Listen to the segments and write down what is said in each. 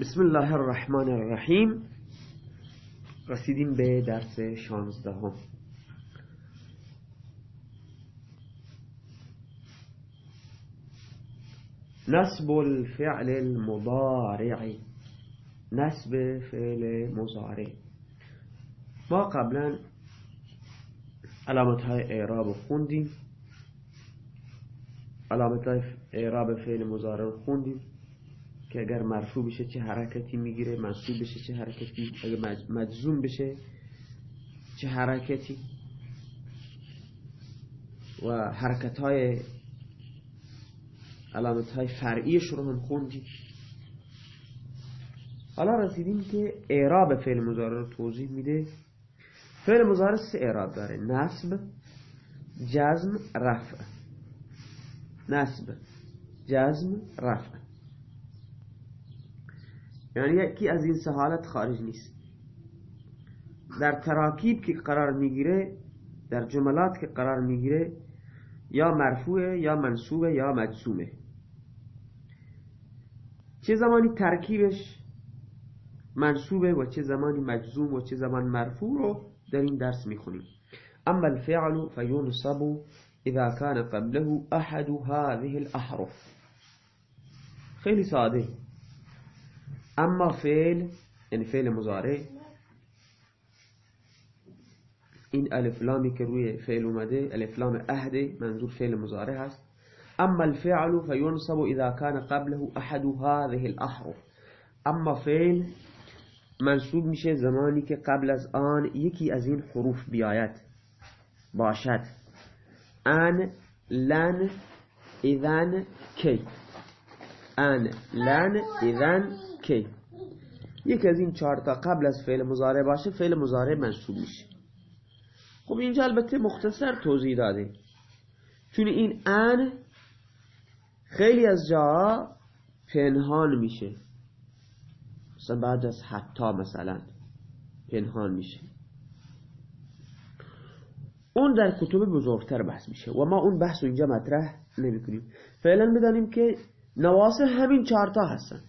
بسم الله الرحمن الرحیم. رسیدیم به درس شانزدهم. نسب الفعل المضارع. نسب فعل مضارع. ما قبلا علامت های اعراب خوندیم. علامت های اعراب فعل مضارع خوندیم. که اگر مرفوع بشه چه حرکتی می‌گیره منصوب بشه چه حرکتی اگر مجزوم بشه چه حرکتی. و حرکت های علامت های فرعیش رو هم خوندیم. حالا رسیدیم که اعراب فعل مضارع رو توضیح میده. فعل مضارع سه اعراب داره. نصب جزم رفع. نصب جزم رفع. یعنی یکی از این سه حالت خارج نیست. در تراکیب که قرار می‌گیره در جملات که قرار می‌گیره یا مرفوعه یا منصوبه یا مجزومه. چه زمانی ترکیبش منصوبه و چه زمانی مجزوم و چه زمان مرفوع رو در این درس می‌خونیم. اما الفعل فينصب اذا كان قبله احد هذه الاحرف. خیلی ساده. أما فعل یعنی فعل مضارع. این ألف لامی که روی فعل اومده ألف لام عهد منظور فعل مضارع هست. أما الفعل فينصب إذا كان قبله أحد هذه الأحرف. أما فعل منصوب میشه زمانی که قبل از آن یکی از این حروف بیاید. باشد. آن لن اذن کی. آن لن اذن کی. یکی از این چهار تا قبل از فعل مضارع باشه فعل مضارع منصوب میشه. خب اینجا البته مختصر توضیح داده چون این ان خیلی از جاها پنهان میشه. مثلا بعد از حتی مثلا پنهان میشه. اون در کتب بزرگتر بحث میشه. و ما اون بحث اینجا مطرح نمی کنیم فعلا بدانیم که نواسه همین چهارتا هستن.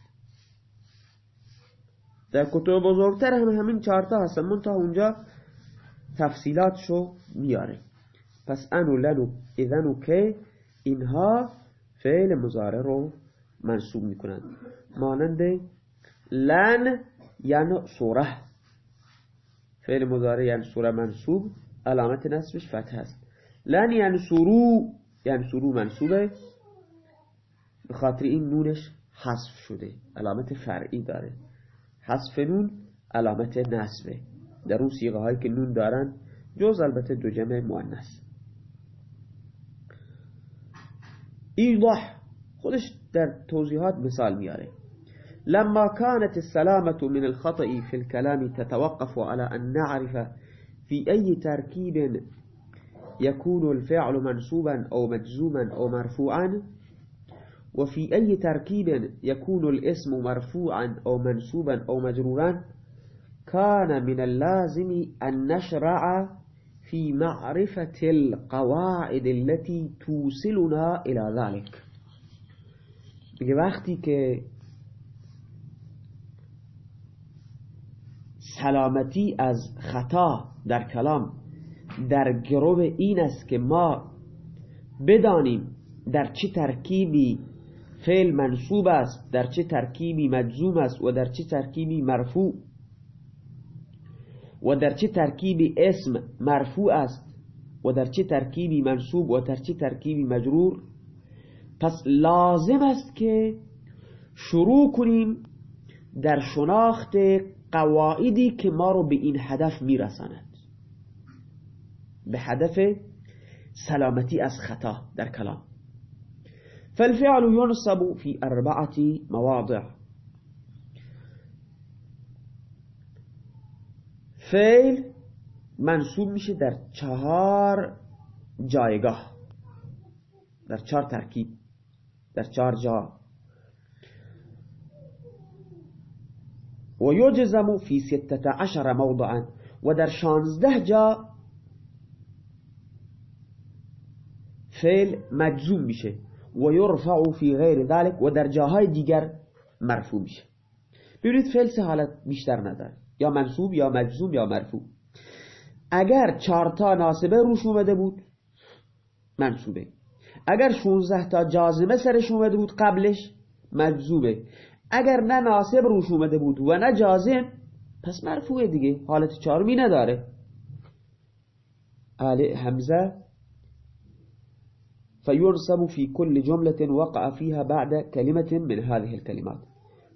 در کتب بزرگتر هم همین چهارتا هستن. من تا اونجا تفصیلاتشو میاره پس انو لنو اذنو که اینها فعل مزاره رو منصوب می‌کنند مانند لن یعنی سوره. فعل مزاره یعنی سوره منصوب علامت نصبش فتح است. لن یعنی سرو یعنی سرو منصوبه. به خاطر این نونش حذف شده علامت فرعی داره. حذف نون علامت نصبه. در اون سیغه هایی که نون دارن جز البته دو جمع مؤنث. ایضاح خودش در توضیحات مثال میاره. لما كانت السلامة من الخطأ في الكلام تتوقف على أن نعرف في أي تركيب يكون الفعل منصوبا أو مجزوما أو مرفوعا وفي أي تركيب يكون الاسم مرفوعا أو منصوبا أو مجرورا كان من اللازم أن نشرع في معرفة القواعد التي توصلنا إلى ذلك. میگه وقتی که سلامتی از خطا در کلام در گروه این است که ما بدانیم در چه ترکیبی فعل منصوب است در چه ترکیبی مجزوم است و در چه ترکیبی مرفوع. و در چه ترکیبی اسم مرفوع است و در چه ترکیبی منصوب و در چه ترکیبی مجرور. پس لازم است که شروع کنیم در شناخت قواعدی که ما رو به این هدف میرساند. به هدف سلامتی از خطا در کلام. فالفعل ينصب في أربعة مواضع. فعل منصوب میشه در چهار جایگاه. در چهار ترکیب. در چهار جا. و یجزم فی ستت عشر موضعا. و در شانزده جا فعل مجزوم میشه. و یرفع فی غیر ذلك و در جاهای دیگر مرفوع میشه. ببینید فعل سه حالت بیشتر نداره. یا منصوب یا مجزوم یا مرفوع. اگر چهار تا ناسبه روش اومده بود منصوبه. اگر 16 تا جازمه سرش اومده بود قبلش مجزوبه. اگر نه ناسب روش اومده بود و نه جازم پس مرفوعه دیگه. حالت چهارمی نداره. آل همزه فينصب في كل جملة وقع فيها بعد كلمة من هذه الكلمات.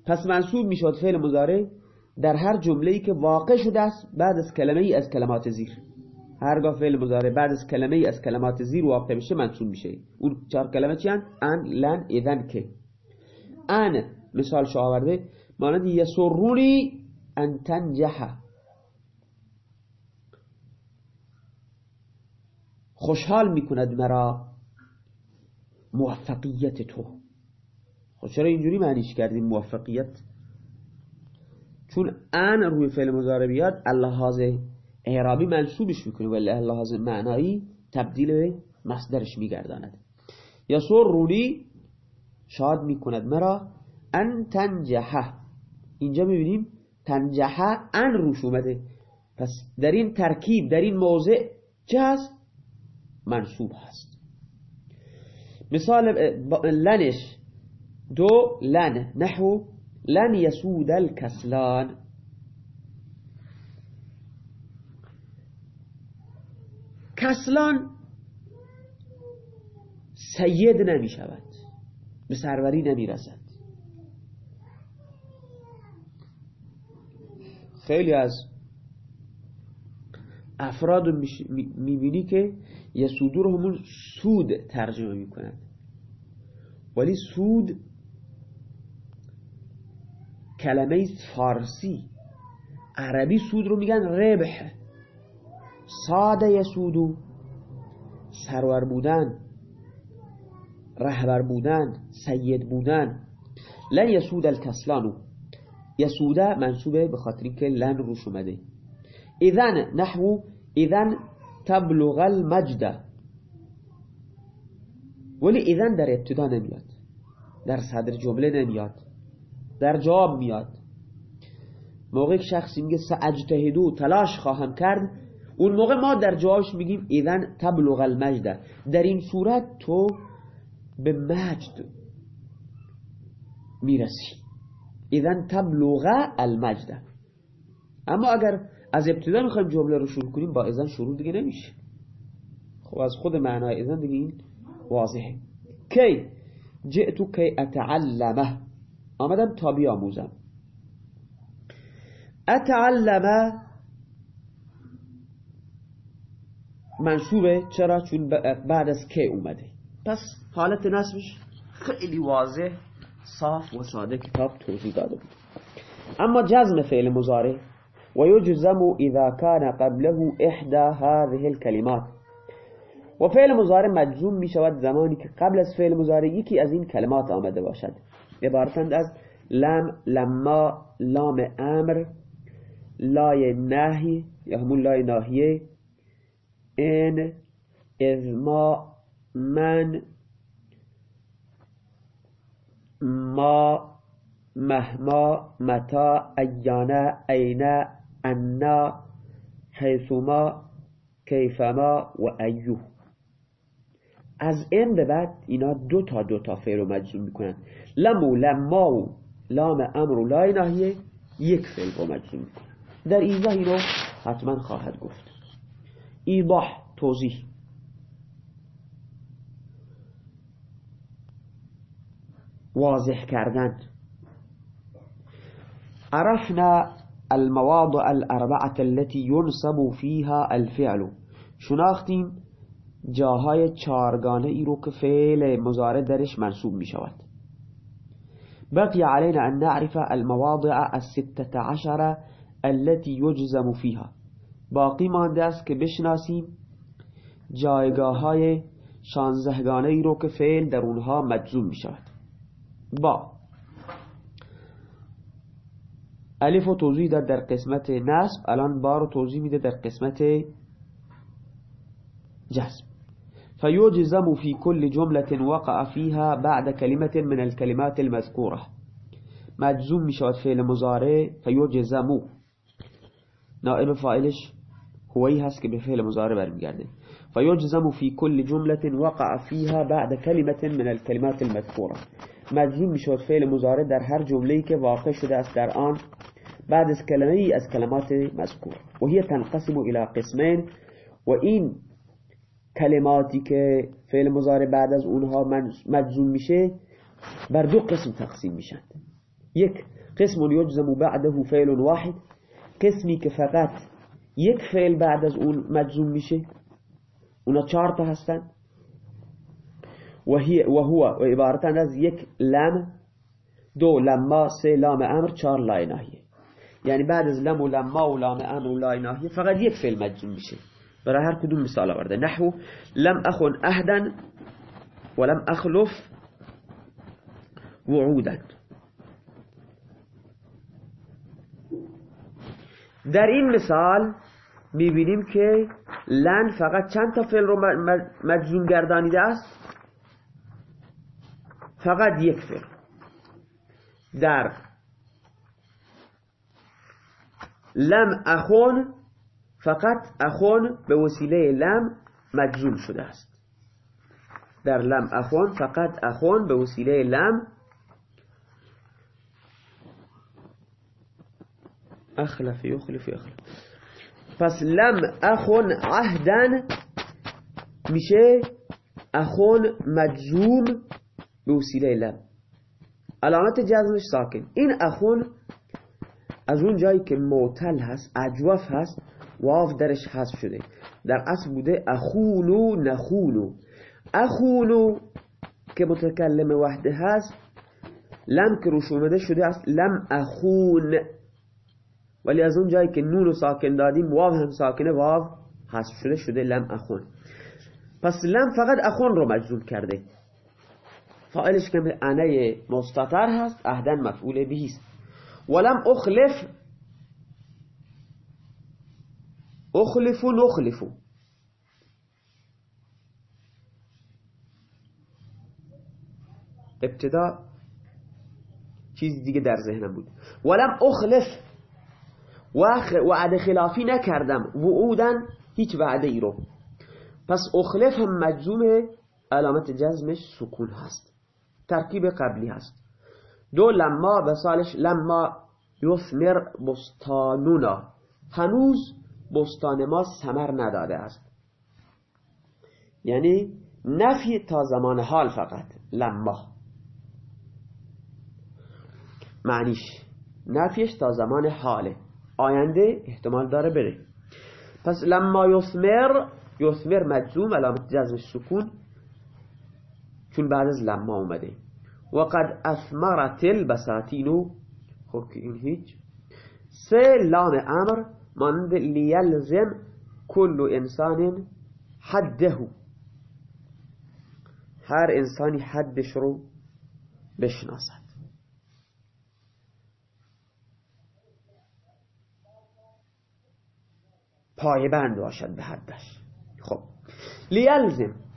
پس منصوب می‌شد فعل مضارع در هر جمله که واقع شده است بعد از کلمه ای از کلمات زیر. هرگاه فعل مضارع بعد از کلمه ای از کلمات زیر واقع بشه منصوب میشه. اون چهار کلمه چی ان لن اذن که. ان مثال شو آورده مانند یسرونی ان تنجح. خوشحال می‌کند مرا موفقیت تو. خب چرا اینجوری معنیش کردیم موفقیت؟ چون ان روی فعل مضارع بیاد اللحاظ اعرابی منصوبش می‌کنه ولی اللحاظ معنایی تبدیل به مصدرش میگرداند. یا رونی شاد می‌کند. مرا ان تنجحه اینجا می‌بینیم تنجحه ان روش اومده. پس در این ترکیب در این موضع چه هست؟ منصوب هست. مثال لنش. دو لن. نحو لن يسود الكسلان. کسلان سید نمی شود به سروری نمی رسد خیلی از افراد می‌بینی که یسودو رو همون سود ترجمه می‌کنند ولی سود کلمه فارسی عربی سود رو میگن ربح. ساده یسودو سرور بودن رهبر بودن سید بودن. لن یسود الکسلانو یسوده منصوبه به خاطر اینکه لن روش اومده. اذن نحو اذن تبلغ المجد. ولی اذن در ابتدا نمیاد. در صدر جمله نمیاد. در جواب میاد. موقع شخصی میگه ساجتهدو تلاش خواهم کرد. اون موقع ما در جوابش میگیم اذن تبلغ المجد. در این صورت تو به مجد می‌رسی. اذن تبلغ المجد. اما اگر از ابتدا می‌خوایم جمله رو شروع کنیم با اذن شروع دیگه نمیشه. خب از خود معنای اذن دیگه این واضحه. کی؟ جئتو کی اتعلمه. آمدم تا بیاموزم. اتعلمه منصوبه چرا؟ چون بعد از کی اومده. پس حالت نصبش خیلی واضح صاف و ساده کتاب توضیح داده بود. اما جزم فعل مضارع ويجزم إذا كان قبله إحدى هذه الكلمات. و فعل مضارع مجزوم می شود قبل از فعل مضارع یکی از این کلمات آمده باشد. عبارتند از لم لما لام امر لای نهی یا همون لای ناهیه ان اذ ما من ما مهما متا ایانا اینا انا حیثما کیفما و ایو از این به بعد اینا دو تا دو تا فعل رو مجزوم می‌کنن. لمو لما و لام امر و لای ناهیه یک فعل رو مجزوم می‌کنن. در ایزا اینو حتما خواهد گفت. ایضاح توضیح. واضح کردن. عرفنا المواضع الأربعة التي ينصب فيها الفعل. شناختیم؟ جاهای چارگانه ای رو که فعل مزارع درش منصوب می شود. بقي علينا أن نعرف المواضع الستة عشر التي يجزم فيها. باقی مانده است که بشناسیم جایگاه های شانزهگانه ای رو که فعل در اونها مجزوم می شود. با الف و توضیح داد در قسمت نصب. الان با رو توضیح میده در قسمت جزم فيجزم في كل جملة وقع فيها بعد كلمة من الكلمات المذكورة مجزوم می شود فعل مزاره فیجزمو نائب فاعلش هوی هست که به فعل مزاره برمیگرده. فیجزم فی کل جمله وقع فیها بعد کلمه من الكلمات المذکوره مجزوم می شود فعل مزاره در هر جمله که واقع شده است در آن بعد از کلمه ای از کلمات مذکور. و هی تنقسم الى قسمین. و این کلماتی که فعل مزاره بعد از اونها مجزوم میشه بر دو قسم تقسیم میشن. یک قسم یجزم بعده فعل واحد. قسمی که فقط یک فعل بعد از اون مجزوم میشه. اونا چهار تا هستن. و, و هو و عبارتن از یک لم دو لما سه لام امر چهار لای ناهیه یعنی بعد از لم و لما و لام امر و لای ناهیه فقط یک فعل مجزوم میشه. برای هر کدوم مثال آورده. نحو لم اخون اهدا ولم اخلف وعودا در این مثال می‌بینیم که لن فقط چند تا فعل رو مجزوم گردانیده است؟ فقط یک فعل. در لم اخون فقط اخون به وسیله لم مجزوم شده است. در لم اخون فقط اخون به وسیله لم اخلف یخلف یخلف. پس لم اخون عهدن میشه اخون مجزوم به وسیله لم. علامت جزمش ساکن. این اخون از اون جایی که موتل هست اجوف هست واف درش حذف شده. در اصل بوده اخولو نخولو اخولو که متکلم وحده هست لم که روش اومده شده است لم اخون. ولی از اون جایی که نون ساکن دادیم واو هم ساکنه واو حذف شده شده لم اخون. پس لم فقط اخون رو مجزوم کرده. فاعلش که به انه مستطر هست اهدن مفعول بهیست ولم اخلف اخلفو نخلفو ابتدا چیز دیگه در ذهنم بود. ولم اخلف وعده خلافی نکردم. وعودن هیچ وعده ای رو. پس اخلف هم مجزوم علامت جزمش سکون هست. ترکیب قبلی هست. دو لما به سالش لما یثمر بستانونا. هنوز بستان ما سمر نداده است. یعنی نفی تا زمان حال فقط لما. معنیش نفیش تا زمان حاله. آینده احتمال داره بره. پس لما یثمر یثمر مجزوم علامت جزمش سکون چون بعد از لما اومده. و قد أثمرت البساتینو خب این هیچ سه لام أمر مانند لیلزم کل إنسان حده. هر انسانی حدش رو بشناسد. پایبند باشد به حدش. خب. لیلزم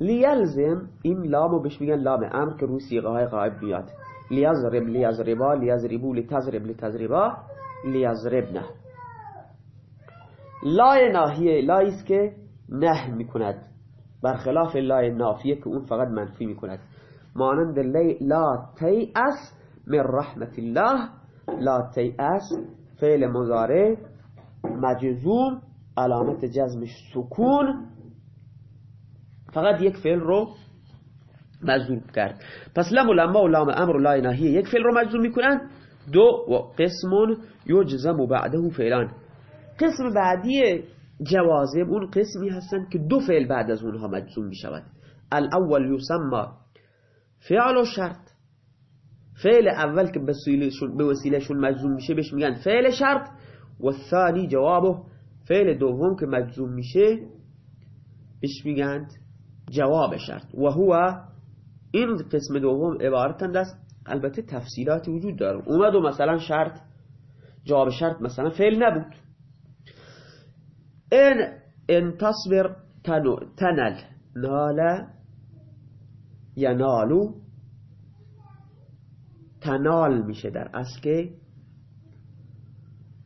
لیلزم این لامو بهش میگن لام امر که رو سیغه های غایب بیاد. لیزرب لیزربا لیزربو لتزرب لتزربا لیزربنه لای ناهیه لاییست که نه می‌کند. برخلاف لای نافیه که اون فقط منفی می‌کند. مانند لا تیأس من رحمت الله. لا تیأس فعل مزاره مجزوم علامت جزمش سکون. فقط یک فعل رو مجزوم کرد. پس لم و لما و لام امر و لای ناهیه یک فعل رو مجزوم می‌کنن. دو و قسم یجزم و بعده فعلان. قسم بعدی جوازم اون قسمی هستن که دو فعل بعد از اونها مجزوم می شود الاول یسمى فعل و شرط. فعل اول که به وسیلهشون مجزوم میشه بهش میگن فعل شرط. و ثانی جوابه. فعل دوم که مجزوم میشه بهش میگن جواب شرط. و هو این قسم دوم عبارتند است البته تفصیلاتی وجود داره. اومد و مثلا شرط جواب شرط مثلا فعل نبود. ان ان تصبر تنل. نال ینالو تنال میشه در اصل که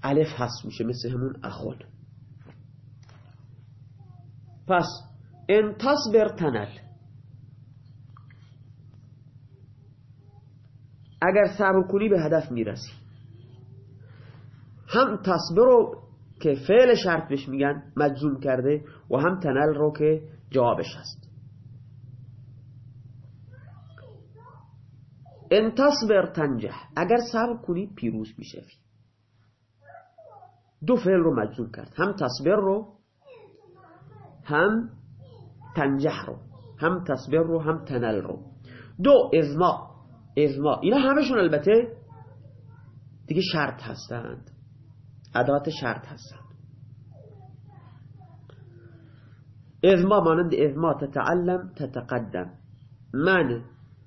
الف هست میشه مثل همون اخون. پس ان تصبر تنل. اگر صبر کنی به هدف می‌رسی. هم تصبر رو که فعل شرط بهش میگن مجزوم کرده و هم تنل رو که جوابش هست. ان تصبر تنجح. اگر صبر کنی پیروز می‌شوی. دو فعل رو مجزوم کرد. هم تصبر رو هم تنجح رو هم تصبر رو هم تنل رو دو ازما ازما اینا همشون البته دیگه شرط هستند. ادات شرط هستند. ازما مانند ازما تتعلم تتقدم. من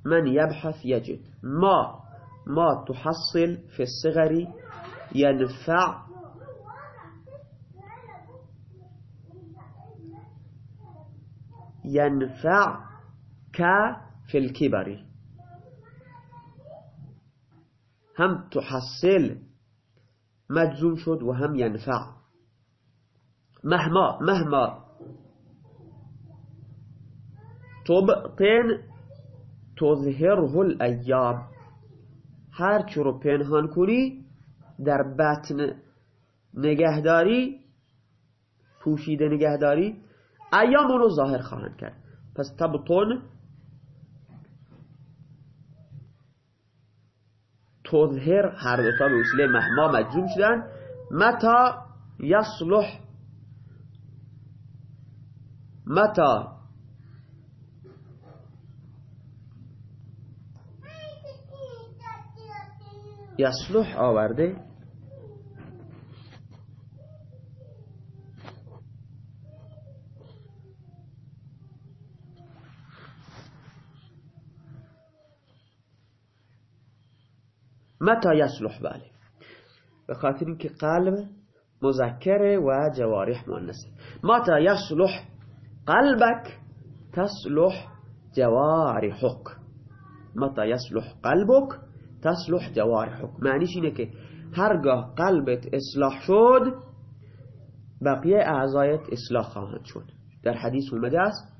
من يبحث يجد ما ما تحصل في الصغر ينفع ينفع ك في الكبر. هم تحصل مجزوم شد و هم ينفع. مهما مهما تبطن تظهره الایام هر چی پنهان کنی در بطن نگهداری پوشیده نگهداری ایام رو ظاهر خواهند کرد. پس تبطن تظهر هر دوتا به وسیله مهما مجزوم شدن. متا یصلح؟ متا یصلح آورده؟ متا یصلح بله به خاطر اینکه قلب مذکره و جوارح مؤنثه متا یصلح قلبك؟ تصلح جوارحك. متا یصلح قلبك؟ تصلح جوارحك. معنیش اینه که هرگاه قلبت اصلاح شد بقیه اعضایت اصلاح خواهند شد. در حدیث اومده است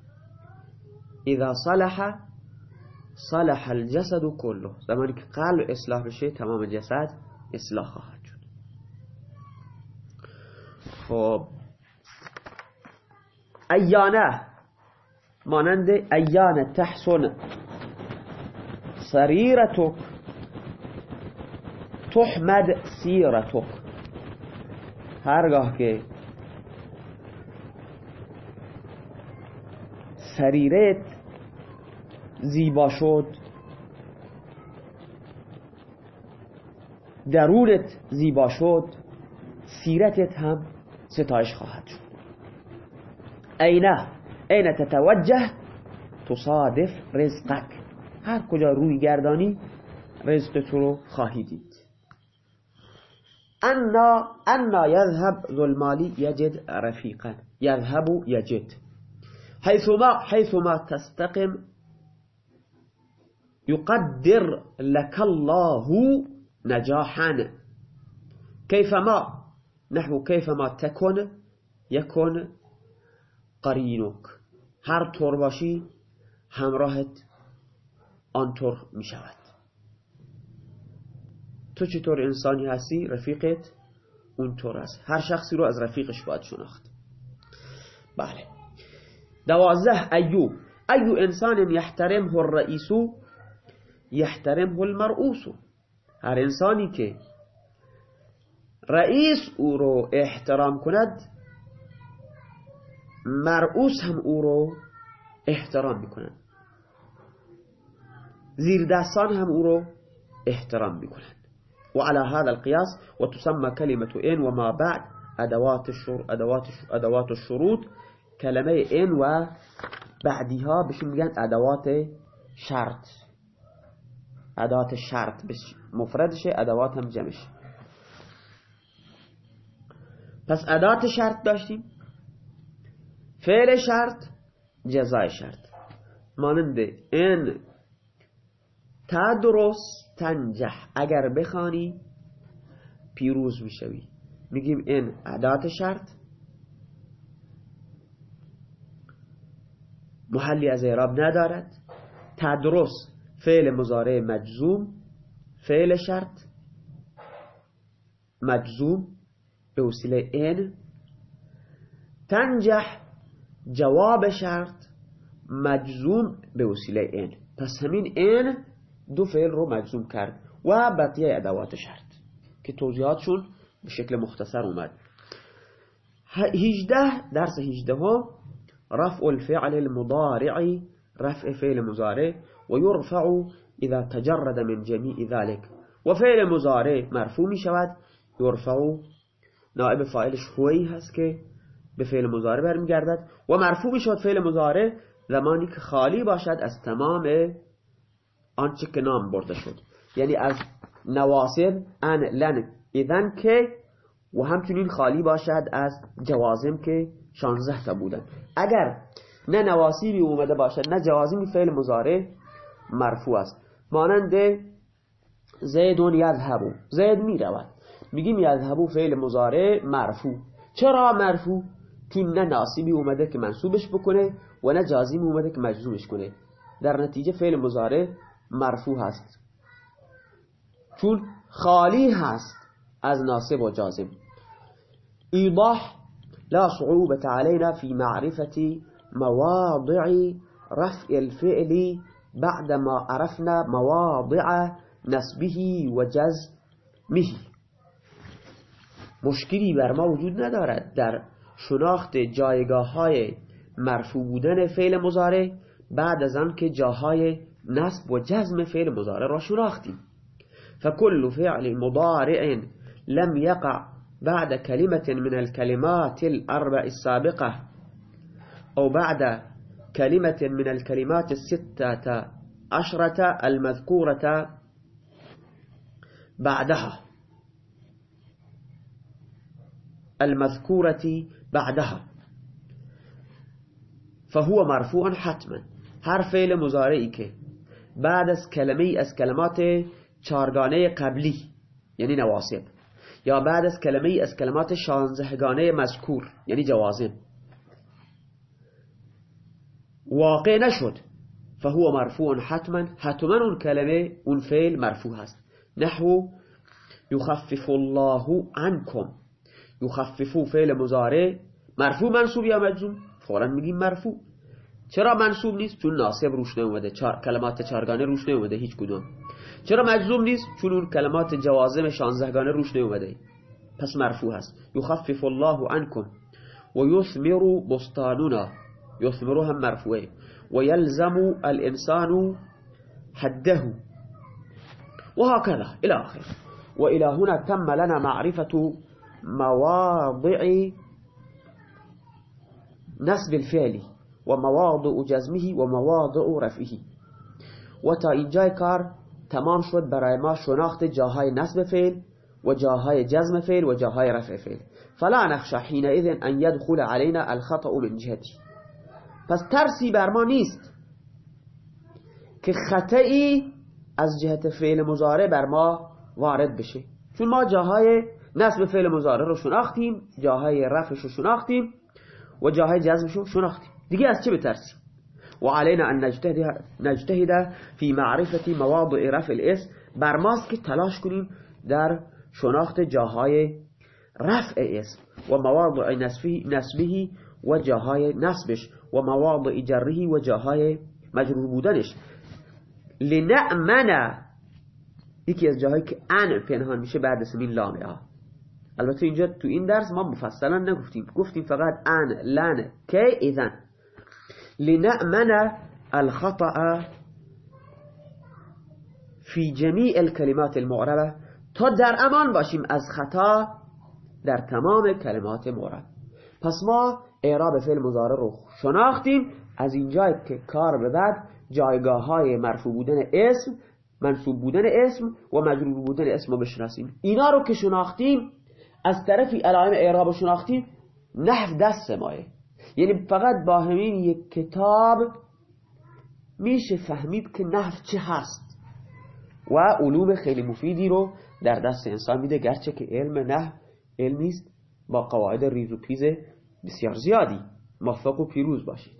اذا صلح صلح الجسد كله. زمانی که قلب اصلاح بشه تمام جسد اصلاح خواهد شد. خب. ایانه. مانند ایانه تحسن. سریرتک تحمد سیرتک. هرگاه که سریرت زیبا شد. درونت زیبا شد. سیرتت هم ستایش خواهد شد. اینه اینه تتوجه تصادف رزقک. هر کجا روی گردانی رزق تو رو خواهی دید. انا انا يذهب ذو المال يجد رفيقا يذهب يجد حيثما حيثما تستقم يقدر لك الله نجاحا. كيفما؟ نحو كيفما تكن يكن قرينك. هر طور باشی همراهت آنطور می شود تو چطور انسانی هستی؟ رفیقت اونطور است. هر شخصی رو از رفیقش باید شناخت. بله. دوازده ایو ایو انسان یحترمه الرئیسو. یحترمه المرؤوسو هر انسانی که رئیس أو رو احترام کند مرعوس هم أو رو احترام میکنند زیر دستان هم أو رو احترام میکنند وعلى هذا القياس وتسمى كلمة إن وما بعد أدوات الشر أدوات أدوات الشروط كلمة إن وبعدها بش میگن أدوات شرط. أدوات الشرط بش مفردش أدوات هم جمش پس أدوات شرط داشتیم. فعل شرط جزای شرط. مانند ان تدرس تنجح. اگر بخوانی پیروز می‌شوی. میگیم این عدات شرط. محلی از اعراب ندارد. تدرس فعل مزارع مجزوم فعل شرط مجزوم به وسیله این تنجح جواب شرط مجزوم به وسیله این پس همین این دو فعل رو مجزوم کرد و بقیه ادوات شرط که توضیحاتشون به شکل مختصر اومد. 18 درس 18 ها رفع الفعل المضارع رفع فعل مضارع. ويرفع إذا تجرد من جميع ذلك. وفعل مضارع مرفوع می شود يرفع نائب فاعلش هوی هست که به فعل مضارع برمیگردد. و مرفوع می شود فعل مضارع زمانی که خالی باشد از تمام آنچه که نام برده شد. یعنی از نواسب ان لن اذن که و همچنین خالی باشد از جوازم که 16 تا بودن. اگر نه نواسیبی اومده باشد نه جوازمی فعل مضارع مرفوع است. مانند زیدون یذهبو زید می رود میگیم یذهبو فعل مضارع مرفوع. چرا مرفوع؟ چون نه ناسیبی اومده که منصوبش بکنه و نه جازمی اومده که مجزومش کنه. در نتیجه فعل مضارع مرفوع هست. چون خالی هست از ناسب و جازم. ایضاح لا صعوبة علينا في معرفة مواضع رفع الفعل بعدما عرفنا مواضع نسبه و جزمه مشکلی بر ما وجود ندارد. در شناخت جایگاه های مرفوع بودن فعل مزاره بعد از آن که جاهای نصب و جزم فعل مزاره را شناختیم. فكل فعل مضارع لم يقع بعد كلمة من الكلمات الأربع السابقة أو بعد كلمة من الكلمات الستة عشرة المذكورة بعدها. المذكورة بعدها. فهو مرفوع حتما. هر فعل مضارعی که بعد از کلمه از کلمات چارگانه قبلی یعنی نواسب یا بعد از کلمه از کلمات شانزهگانه مذکور یعنی جوازم واقع نشد. فهو مرفوع حتما. حتما اون کلمه اون فعل مرفوع هست. نحو يخفف الله عنكم يخففو فعل مزاره مرفوع منصوب یا مجزوم؟ فورا میگیم مرفوع. چرا منصوب نیست؟ چون ناسب روش نیومده. چار... کلمات چارگانه روش نیومده هیچ کدوم. چرا مجزوم نیست؟ چون اون کلمات جوازم شانزهگانه روش نیومده. پس مرفوع هست. یخفف الله عنکم و یثمر بستانونا یثمر هم مرفوعة. و یلزم الإنسان حده. وهكذا إلى آخر وإلى هنا تم لنا معرفة مواضع نسب الفعل ومواضع جزمه ومواضع رفعه. و تا اینجای کار تمام شد برای ما شناخت جاهای نصب فعل و جاهای جزم فعل و جاهای رفع فعل. فلا نخشى حينئذ أن يدخل علينا الخطأ من جهتی پس ترسی بر ما نیست که خطئی از جهت فعل مزاره بر ما وارد بشه. چون ما جاهای نصب فعل مزاره رو شناختیم جاهای رفعش رو شناختیم و جاهای جزمش رو شناختیم. دیگه از چه بترسیم؟ وعلينا أن نجتهد, نجتهد في معرفة مواضع رفع الاسم. بر ماست که تلاش کنیم در شناخت جاهای رفع اسم و مواضع نسبه و جاهای نسبش و مواضع جره و جاهای مجرور بودنش. لنأمن یکی از جاهایی که ان پنهان میشه بعد سمین لامه ها. البته اینجا تو این درس ما مفصلا نگفتیم. گفتیم فقط ان لن که ایذن لنأمن الخطأ في جميع الكلمات المعربة تا در امان باشیم از خطا در تمام کلمات معرب. پس ما اعراب فعل مضارع رو شناختیم. از اینجا که کار به بعد جایگاه های مرفوع بودن اسم منصوب بودن اسم و مجرور بودن اسم رو بشناسیم. اینا رو که شناختیم از طرفی علائم اعراب شناختیم نحو دست مایه. یعنی فقط با همین یک کتاب میشه فهمید که نحو چه هست. و علوم خیلی مفیدی رو در دست انسان میده گرچه که علم نه علمی است با قواعد ریز و پیز بسیار زیادی. موفق و پیروز باشید.